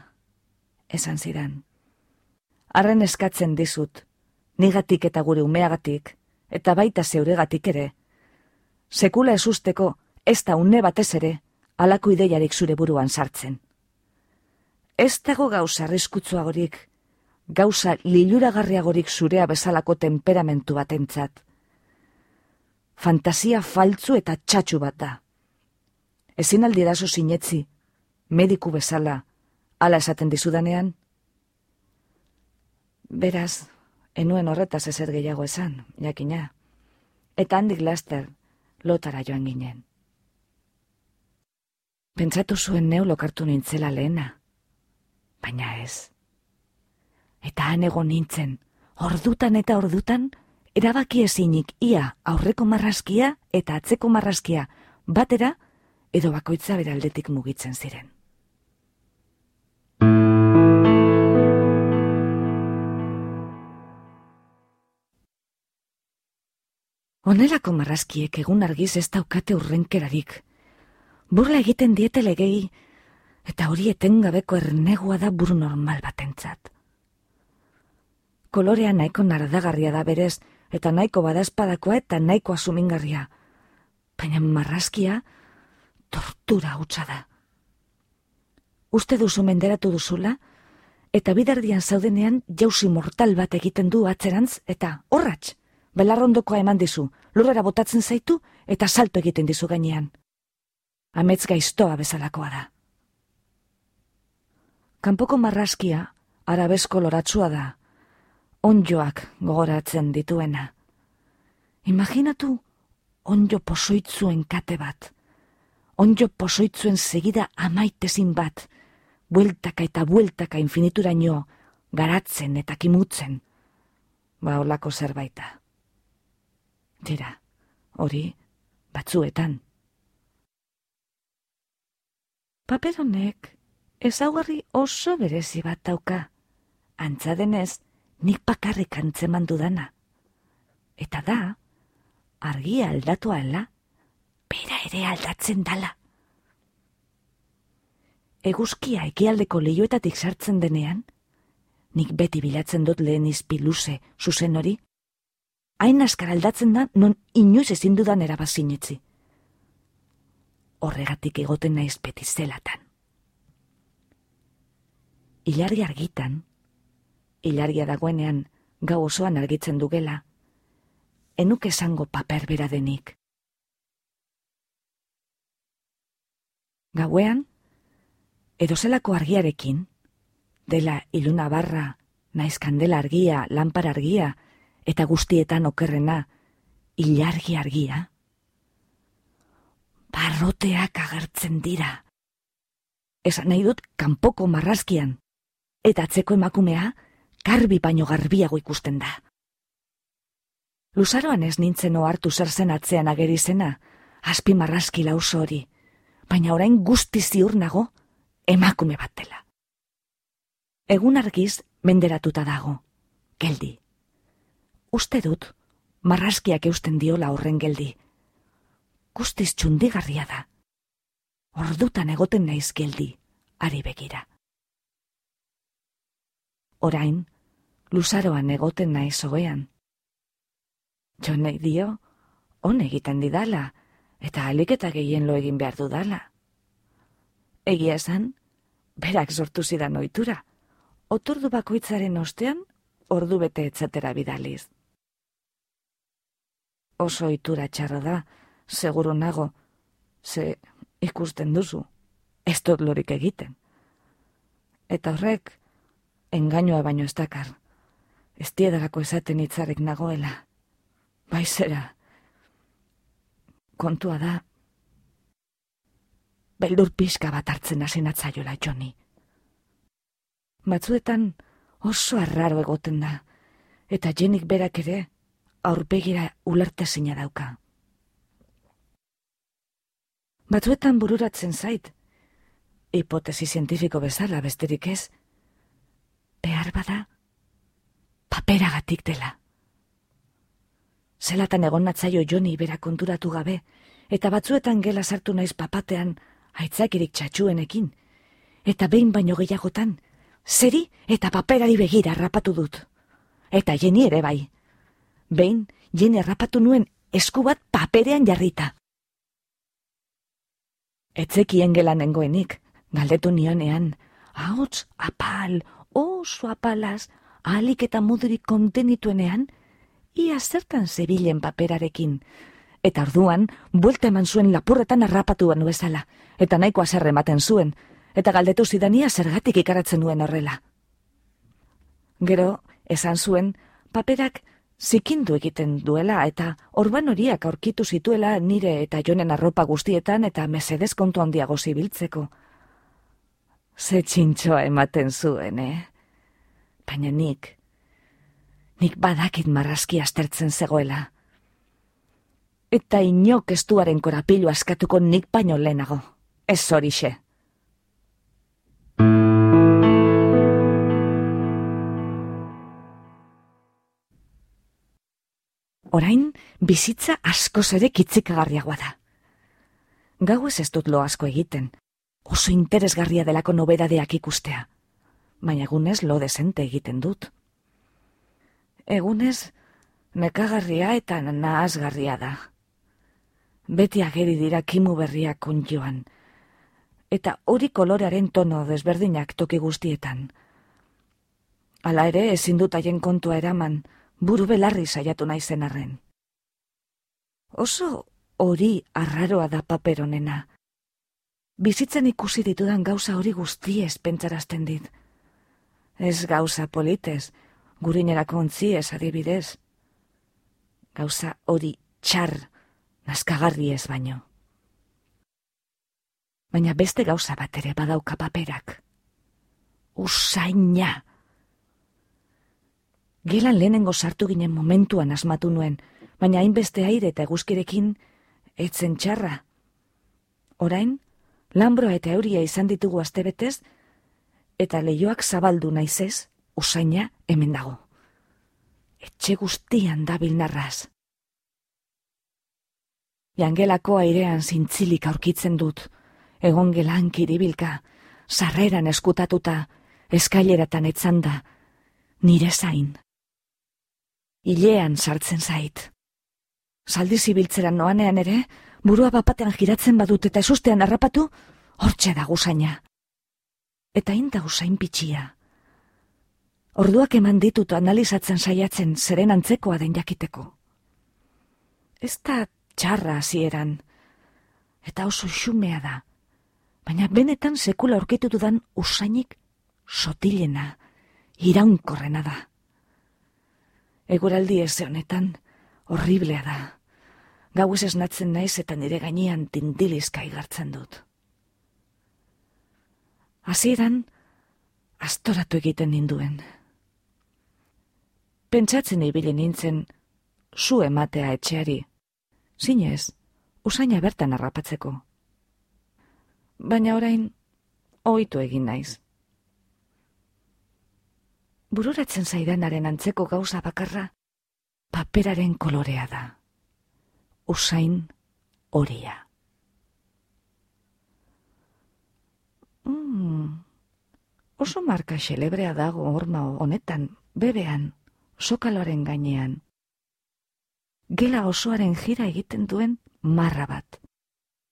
Speaker 1: esan zidan. Arren eskatzen dizut, nigatik eta gure umeagatik, eta baita zeuregatik ere. Sekula ez usteko, ez da une batez ere, alako ideiarik zure buruan sartzen. Ez dago gauza arriskutzuagorik, gauza liluragarriagorik zurea bezalako temperamentu batentzat. Fantasia faltzu eta txatxu bat da ezin aldi dazo sinetzi, mediku bezala, ala esaten dizudanean? Beraz, enuen horretaz ezer gehiago esan, jakina. Eta handik laster, lotara joan ginen. Pentsatu zuen neu lokartu nintzela lehena, baina ez. Eta han egon nintzen, ordutan eta ordutan, erabaki ezinik ia aurreko marraskia eta atzeko marraskia batera edo bakoitza beraldetik mugitzen ziren. Onelako marrazkiek egun argiz ez daukate urrenkerarik. Burla egiten diete legei, eta hori etengabeko ernegua da buru normal batentzat. Kolorea nahiko nardagarria da berez, eta nahiko badazpadakoa eta nahiko asumingarria. Baina marrazkia tortura hutsa da. Uste duzu menderatu duzula, eta bidardian zaudenean jauzi mortal bat egiten du atzerantz, eta horratx, belarrondokoa eman dizu, lurrera botatzen zaitu, eta salto egiten dizu gainean. Amets gaiztoa bezalakoa da. Kanpoko marrazkia, arabezko loratzua da, onjoak gogoratzen dituena. Imaginatu onjo posoitzuen kate bat, onjo posoitzuen segida amaitezin bat, bueltaka eta bueltaka infinituraino garatzen eta kimutzen, ba olako zerbaita. Dira, hori, batzuetan. Paper honek ezaugarri oso berezi bat dauka, antza denez, nik bakarrik antzeman dudana. Eta da, argia aldatu ala, bera ere aldatzen dala. Eguzkia ekialdeko lehioetatik sartzen denean, nik beti bilatzen dut lehen izpi luze, zuzen hori, hain askar aldatzen da non inoiz ezin dudan erabazinetzi. Horregatik egoten naiz beti zelatan. Ilargi argitan, hilaria dagoenean gau osoan argitzen dugela, enuk esango paper bera denik. Gauean, edozelako argiarekin, dela iluna barra, naiz kandela argia, lanpar argia, eta guztietan okerrena, ilargi argia, barroteak agertzen dira. Esan nahi dut kanpoko marrazkian, eta atzeko emakumea, garbi baino garbiago ikusten da. Luzaroan ez nintzen ohartu zer zen atzean ageri zena, azpi marrazki lauso hori, baina orain guzti ziur nago, emakume bat dela. Egun argiz, menderatuta dago, geldi. Uste dut, marrazkiak eusten diola horren geldi. Guztiz txundigarria da. Ordutan egoten naiz geldi, ari begira. Orain, luzaroan egoten nahi zoean. Jo nahi dio, hon egiten didala, eta aliketa gehien lo egin behar dudala. Egia esan, berak sortu zidan ohitura. oturdu bakoitzaren ostean, ordu bete etzatera bidaliz. Oso ohitura txarra da, seguru nago, ze ikusten duzu, ez dut lorik egiten. Eta horrek, engainoa baino ez dakar. Ez diedarako esaten hitzarek nagoela. Baizera. Kontua da. Beldur pixka bat hartzen hasi natzaiola, Joni. Batzuetan oso arraro egoten da, eta jenik berak ere aurpegira ulertezina dauka. Batzuetan bururatzen zait, hipotesi zientifiko bezala besterik ez, behar bada, paperagatik dela. Zelatan egon natzaio joni bera konturatu gabe, eta batzuetan gela sartu naiz papatean aitzakirik txatxuenekin, eta behin baino gehiagotan, zeri eta paperari begira rapatu dut. Eta jeni ere bai. Behin, jeni rapatu nuen esku bat paperean jarrita. Etzekien gela nengoenik, galdetu nionean, hauts, apal, oso apalaz, ahalik eta mudurik kontenituenean, ia zertan zebilen paperarekin. Eta orduan, buelta eman zuen lapurretan arrapatu banu bezala, eta nahiko azerre ematen zuen, eta galdetu zidania zergatik ikaratzen duen horrela. Gero, esan zuen, paperak zikindu egiten duela eta orban horiak aurkitu zituela nire eta jonen arropa guztietan eta mesedez kontu handiago zibiltzeko. Ze txintxoa ematen zuen, eh? Baina nik, nik badakit marrazki astertzen zegoela. Eta inok estuaren korapilu askatuko nik baino lehenago. Ez horixe. Orain, bizitza asko ere kitzikagarriagoa da. Gau ez ez dut lo asko egiten, oso interesgarria delako nobedadeak ikustea, baina egunez lo desente egiten dut. Egunez, nekagarria eta nahazgarria da. Beti ageri dira kimu berriak kontioan, eta hori kolorearen tono desberdinak toki guztietan. Hala ere, ezin dut haien kontua eraman, buru belarri saiatu naizen arren. Oso hori arraroa da paperonena. Bizitzen ikusi ditudan gauza hori guztiez pentsarazten dit. Ez gauza politez, gurinerako ontziez adibidez. Gauza hori txar, naskagarri ez baino. Baina beste gauza bat ere badauka paperak. Usaina! Gelan lehenengo sartu ginen momentuan asmatu nuen, baina hainbeste aire eta eguzkirekin etzen txarra. Orain, lambroa eta euria izan ditugu astebetez, eta leioak zabaldu naizez, usaina hemen dago. Etxe guztian dabil narraz. Jangelako airean zintzilik aurkitzen dut, egon gelan kiribilka, sarreran eskutatuta, eskaileratan etzanda, nire zain hilean sartzen zait. Zaldi zibiltzeran noanean ere, burua bapatean giratzen badut eta esustean harrapatu, hortxe da gusaina. Eta inda usain pitxia. Orduak eman ditut analizatzen saiatzen zeren antzekoa den jakiteko. Ez da txarra hasieran eta oso xumea da, baina benetan sekula aurkitu dudan usainik sotilena, iraunkorrena da. Eguraldi ez honetan, horriblea da. Gau ez esnatzen naiz eta nire gainean tindilizka igartzen dut. Hasieran astoratu egiten ninduen. Pentsatzen ibili nintzen, zu ematea etxeari. Zinez, usaina bertan harrapatzeko. Baina orain, ohitu egin naiz bururatzen zaidanaren antzeko gauza bakarra, paperaren kolorea da. Usain horia. Mm, oso marka xelebrea dago horma honetan, bebean, sokaloaren gainean. Gela osoaren jira egiten duen marra bat.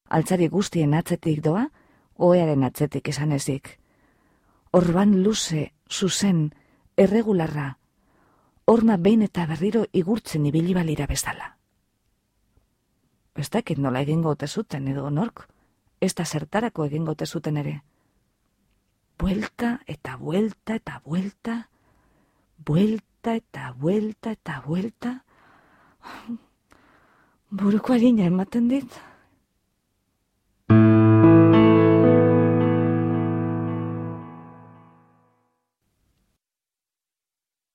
Speaker 1: Altzari guztien atzetik doa, oearen atzetik esan ezik. Orban luze, zuzen, erregularra, horma behin eta berriro igurtzen ibili balira bezala. Ez dakit nola egingo ote zuten edo nork, ez da zertarako egingo ote zuten ere. Buelta eta buelta eta buelta, buelta eta buelta eta buelta, buruko harina ematen dit.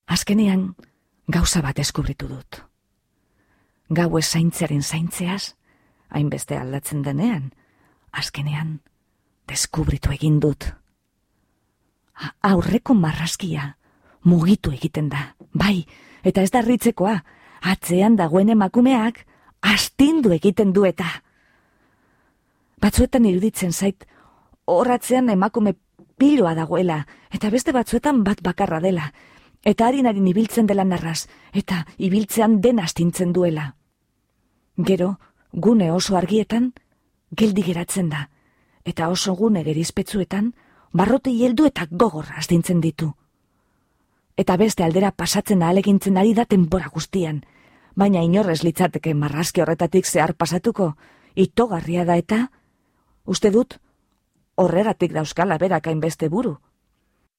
Speaker 1: Azkenean, gauza bat eskubritu dut. Gau ez zaintzeaz, hainbeste aldatzen denean, azkenean, deskubritu egin dut. Aurreko marrazkia, mugitu egiten da, bai, eta ez da ritzekoa, atzean dagoen emakumeak, astindu egiten du eta. Batzuetan iruditzen zait, horratzean emakume piloa dagoela, eta beste batzuetan bat bakarra dela, eta harinaren ibiltzen dela narraz, eta ibiltzean den astintzen duela. Gero, gune oso argietan, geldi geratzen da, eta oso gune gerizpetzuetan, barrote heldu eta gogor astintzen ditu. Eta beste aldera pasatzen ahalegintzen ari da tenpora guztian, baina inorrez litzateke marrazki horretatik zehar pasatuko, itogarria da eta, uste dut, horregatik dauzkala berakain beste buru.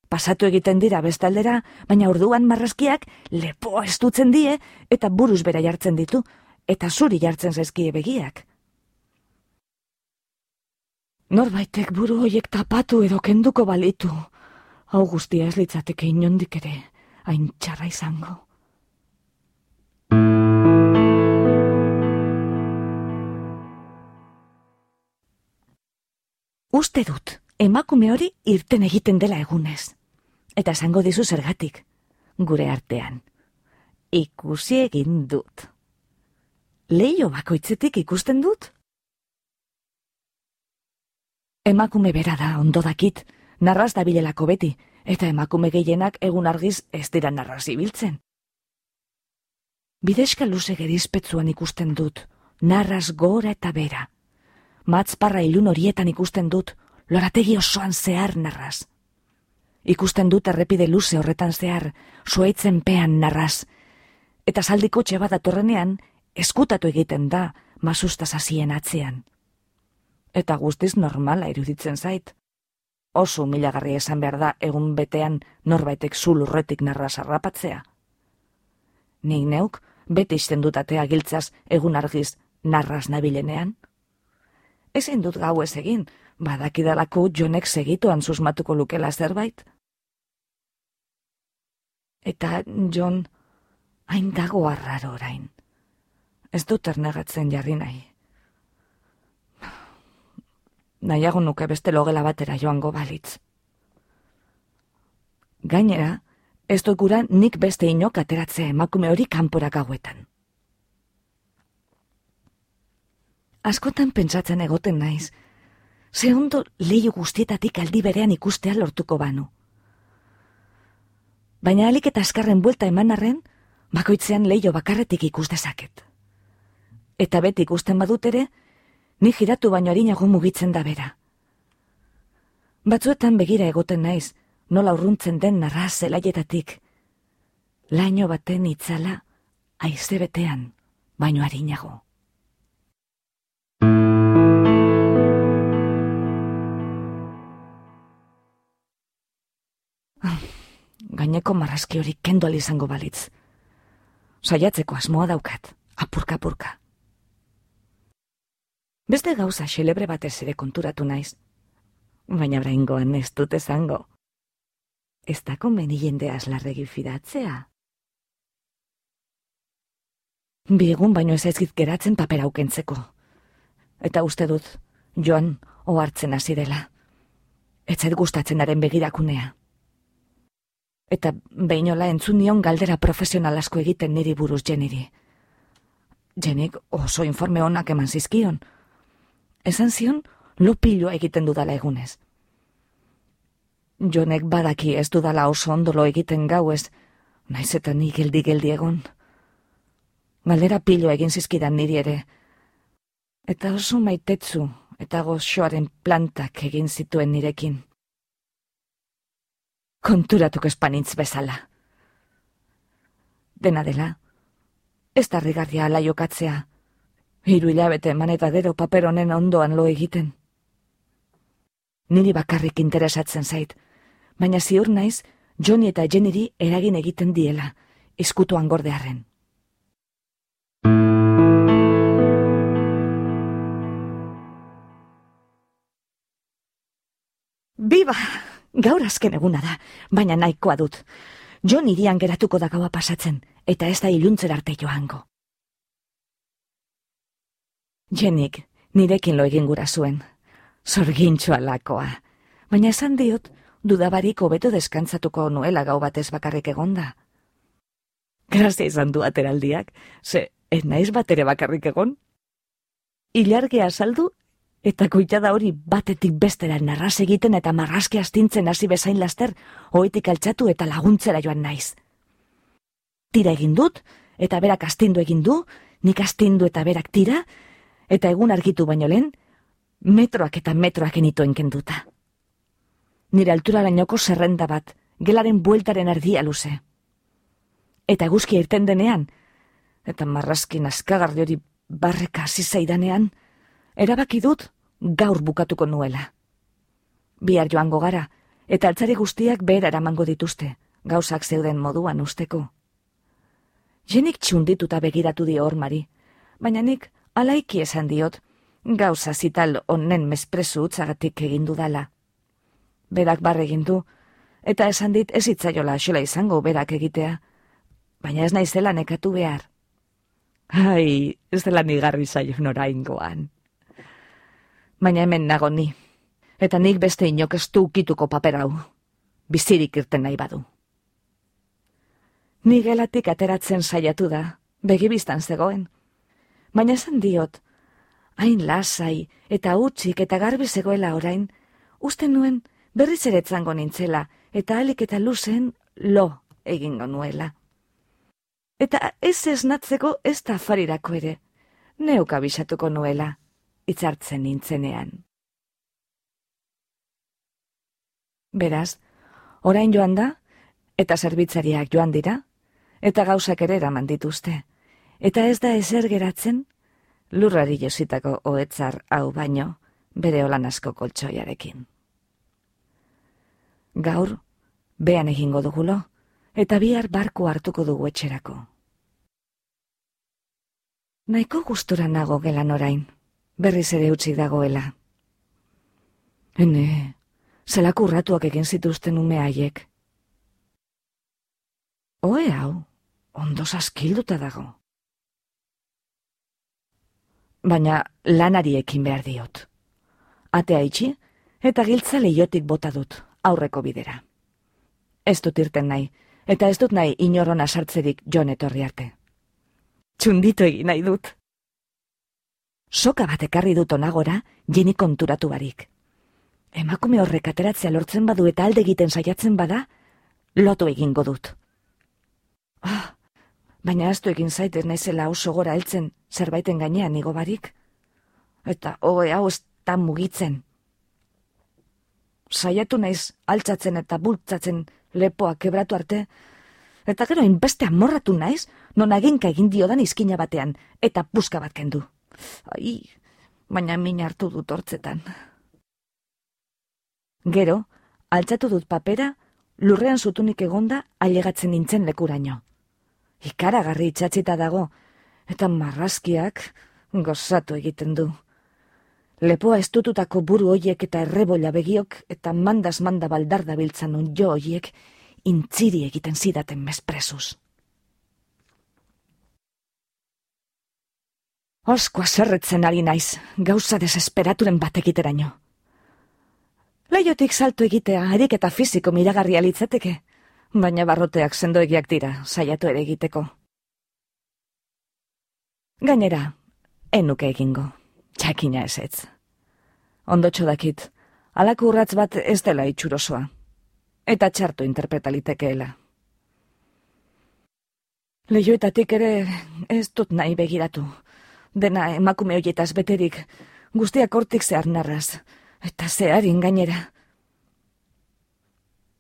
Speaker 1: Pasatu egiten dira bestaldera, baina orduan marrazkiak lepo estutzen die eta buruz bera jartzen ditu, eta zuri jartzen zaizkie begiak. Norbaitek buru hoiek tapatu edo kenduko balitu, hau guztia ez litzateke inondik ere, hain txarra izango. Uste dut, emakume hori irten egiten dela egunez. Eta esango dizu zergatik, gure artean. Ikusi egin dut. Leio bakoitzetik ikusten dut? Emakume bera da, ondo dakit, narraz da bilelako beti, eta emakume gehienak egun argiz ez dira narraz ibiltzen. Bideska luze gerizpetzuan ikusten dut, narraz gora eta bera. Matzparra ilun horietan ikusten dut, lorategi osoan zehar narraz. Ikusten dut errepide luze horretan zehar, suaitzen pean narraz. Eta saldiko txeba datorrenean, eskutatu egiten da, masustaz hasien atzean. Eta guztiz normala iruditzen zait. Oso milagarri esan behar da egun betean norbaitek zulurretik narraz arrapatzea. Nik neuk, bete izten dut atea giltzaz egun argiz narraz nabilenean. Ezin dut gau ez egin, badakidalako jonek segituan susmatuko lukela zerbait. Eta Jon, hain dago arraro orain. Ez dut ernegatzen jarri nahi. Nahiago nuke beste logela batera joango balitz. Gainera, ez gura nik beste inok ateratzea emakume hori kanporak hauetan. Askotan pentsatzen egoten naiz, ze ondo leio guztietatik aldi berean ikustea lortuko banu. Baina alik eta askarren buelta eman arren, bakoitzean leio bakarretik ikus dezaket. Eta beti ikusten badut ere, ni giratu baino harinago mugitzen da bera. Batzuetan begira egoten naiz, nola urruntzen den narra zelaietatik. Laino baten itzala, aize betean, baino harinago. Gaineko marrazki hori kendu izango balitz. Saiatzeko asmoa daukat, apurka-apurka. Beste gauza xelebre batez ere konturatu naiz. Baina braingoan ez dut ezango ez da konbeni jende aslarregi fidatzea. Biegun baino ez ezkit geratzen papera aukentzeko. Eta uste dut, joan, ohartzen hasi dela. Ez zait gustatzen daren begirakunea. Eta behinola entzun nion galdera profesional asko egiten niri buruz jeniri. Jenik oso informe honak eman zizkion. Esan zion, lopiloa egiten dudala egunez. Jonek badaki ez dudala oso ondolo egiten gauez, naiz eta ni geldi geldi egon. Galdera pilo egin zizkidan niri ere. Eta oso maitetzu eta goxoaren plantak egin zituen nirekin. Konturatuk espanintz bezala. Dena dela, ez da rigarria ala jokatzea. Hiru hilabete eman eta gero paper honen ondoan lo egiten. Niri bakarrik interesatzen zait, baina ziur naiz Johnny eta Jennyri eragin egiten diela, eskutuan gordearren. Biba! Gaur azken eguna da, baina nahikoa dut. John irian geratuko da gaua pasatzen, eta ez da iluntzer arte joango. Jenik, nirekin lo egin gura zuen. Zorgintxoa lakoa. Baina esan diot, dudabarik hobeto deskantzatuko nuela gau batez bakarrik egonda. Grazia izan du ateraldiak, ze, ez naiz batere bakarrik egon? Ilargea saldu, eta kuitada hori batetik bestera narraz egiten eta marrazke astintzen hasi bezain laster, hoetik altxatu eta laguntzera joan naiz. Tira egin dut, eta berak astindu egin du, nik astindu eta berak tira, eta egun argitu baino lehen, metroak eta metroak enitoen kenduta nire altura lainoko zerrenda bat, gelaren bueltaren erdia luze. Eta eguzki irten denean, eta marrazkin askagarri hori barreka hasi zaidanean, erabaki dut gaur bukatuko nuela. bihar joango gara, eta altzari guztiak behar eramango dituzte, gauzak zeuden moduan usteko. Jenik txundituta begiratu dio hormari, baina nik alaiki esan diot, gauza zital onnen mespresu utzagatik egindu dala. Berak barre du, eta esan dit ez itzaiola xola izango berak egitea, baina ez naizela nekatu behar. Ai, ez dela nigarri zaio noraingoan. Baina hemen nago ni, eta nik beste inok ez ukituko paperau, bizirik irten nahi badu. Ni gelatik ateratzen saiatu da, begibistan zegoen. Baina esan diot, hain lasai eta utzik eta garbi zegoela orain, uste nuen berriz ere zango nintzela eta alik eta luzen lo egingo nuela. Eta ez esnatzeko ez da farirako ere, neuk abisatuko nuela, itzartzen nintzenean. Beraz, orain joan da, eta zerbitzariak joan dira, eta gauzak ere eraman dituzte, eta ez da ezer geratzen, lurrari jositako oetzar hau baino, bere holan asko koltsoiarekin. Gaur, bean egingo dugulo, eta bihar barku hartuko dugu etxerako. Naiko gustura nago gelan orain, berriz ere utzi dagoela. Hene, zelako urratuak egin zituzten ume haiek. Oe hau, ondo saskilduta dago. Baina lanari ekin behar diot. Atea itxi, eta giltza lehiotik bota dut, aurreko bidera. Ez dut irten nahi, eta ez dut nahi inorona sartzerik jon etorri arte. Txunditu egin nahi dut. Soka bat ekarri dut onagora, jeni konturatu barik. Emakume horrek ateratzea lortzen badu eta alde egiten saiatzen bada, lotu egingo dut. Ah, baina aztu egin zaitez naizela oso gora heltzen zerbaiten gainean igo barik. Eta hoe hau ez mugitzen. Saiatu naiz altzatzen eta bultzatzen lepoa kebratu arte, eta gero inbeste amorratu naiz, non aginka egin diodan izkina batean, eta puska bat kendu. Ai, baina min hartu dut hortzetan. Gero, altzatu dut papera, lurrean zutunik egonda ailegatzen nintzen lekuraino. Ikaragarri itxatzita dago, eta marrazkiak gozatu egiten du. Lepoa estututako buru hoiek eta errebola begiok eta mandas manda baldarda biltzan on jo hoiek intziri egiten zidaten mespresuz. Oskoa zerretzen ari naiz, gauza desesperaturen batekiteraino. Leiotik salto egitea harik eta fiziko miragarria litzateke, baina barroteak sendoegiak dira, saiatu ere egiteko. Gainera, enuke egingo, txakina esetz. Ondotxo dakit, alako urratz bat ez dela itxurosoa, eta txartu interpretalitekeela. Leioetatik ere ez dut nahi begiratu, dena emakume hoietaz beterik, guztiak hortik zehar narraz, eta zeharin gainera.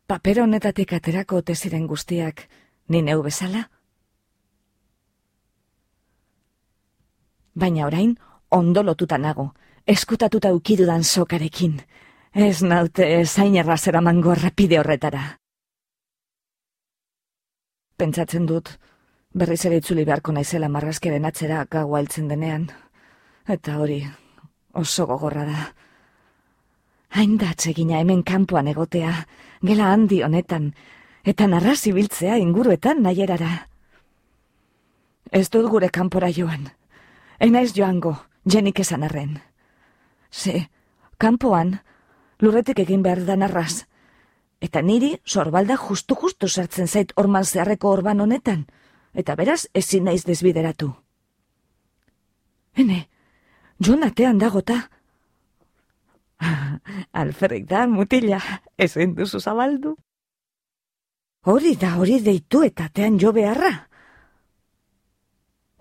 Speaker 1: Paper honetatik aterako ote ziren guztiak, ni neu bezala? Baina orain, ondo lotuta nago, eskutatuta ukidudan sokarekin. Ez naute zain errazera mango rapide horretara. Pentsatzen dut, berriz ere itzuli beharko naizela marrazkeren atzera gaua altzen denean. Eta hori, oso gogorra da. Hain da hemen kanpoan egotea, gela handi honetan, eta narrazi biltzea inguruetan nahierara. Ez dut gure kanpora joan. Ena ez joango, jenik esan arren. Ze, kanpoan, lurretik egin behar da narraz. Eta niri, sorbalda justu-justu sartzen zait orman zeharreko orban honetan, eta beraz ezin naiz desbideratu. Hene, joan atean dagota. Alferrik da, mutila, ezen duzu zabaldu. Hori da, hori deitu eta atean jo beharra.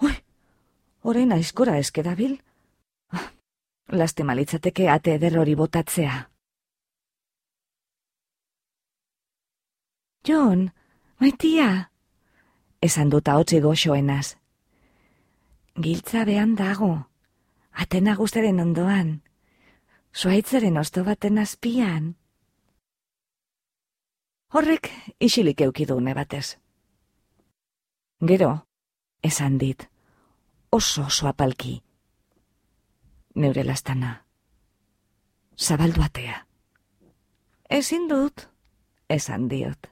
Speaker 1: Ui, horrein aizkora eskedabil. Lastima litzateke ate eder hori botatzea. Jon, maitia, esan duta hotzi goxoenaz. Giltza behan dago, atena guztaren ondoan, zuaitzaren osto baten azpian. Horrek isilik eukidu batez. Gero, esan dit, oso oso apalki. Neure lastana. Zabaldu atea. Ezin dut, esan diot.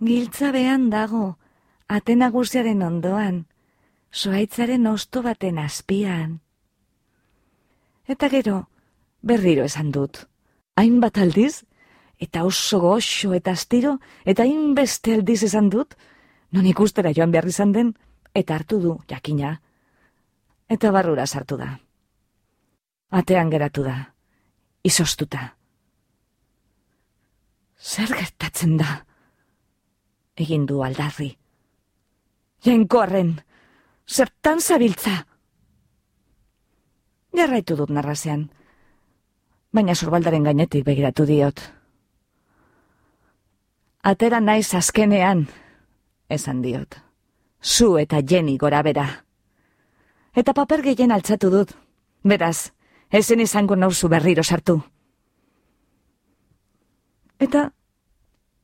Speaker 1: Giltza behan dago, atena guziaren ondoan, soaitzaren osto baten azpian. Eta gero, berriro esan dut. Hainbat aldiz, eta oso goxo eta astiro, eta hainbeste aldiz esan dut, non ikustera joan behar izan den, eta hartu du, jakina. Eta barrura sartu da. Atean geratu da, izostuta. Zer gertatzen da? Egin du aldarri. Jainkoarren, zertan zabiltza? Jarraitu dut narrazean, baina sorbaldaren gainetik begiratu diot. Atera naiz azkenean, esan diot. Zu eta jeni gora bera. Eta paper gehien altzatu dut. Beraz, ezen izango nauzu berriro sartu. Eta,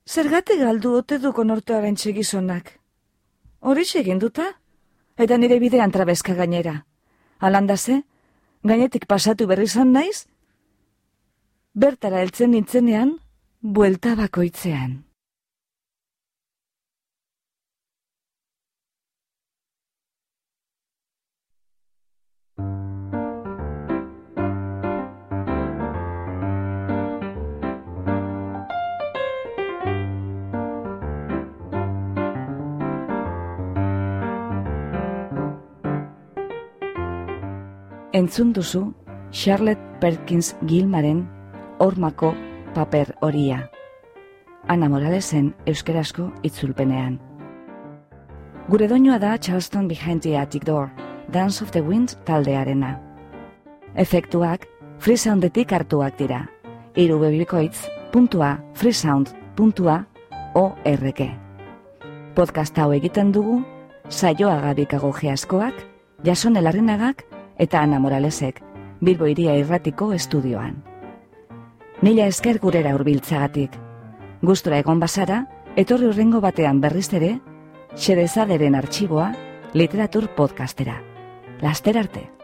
Speaker 1: zergate galdu ote duko nortearen txegizonak? Hori egin duta? Eta nire bidean trabezka gainera. Alandaze, gainetik pasatu berri zan naiz? Bertara heltzen nintzenean, buelta bakoitzean. Entzun duzu Charlotte Perkins Gilmaren hormako paper horia. Ana Moralesen euskerazko itzulpenean. Gure doinua da Charleston Behind the Attic Door, Dance of the Wind taldearena. Efektuak freesoundetik hartuak dira. Iru bebikoitz puntua freesound puntua org. Podcast hau egiten dugu, saioa gabikago geaskoak, jason elarrenagak, eta Ana Moralesek, Bilbo iria irratiko estudioan. Mila esker gurera urbiltzagatik. Gustura egon bazara, etorri urrengo batean berriz ere, xerezaderen arxiboa literatur podcastera. Laster arte!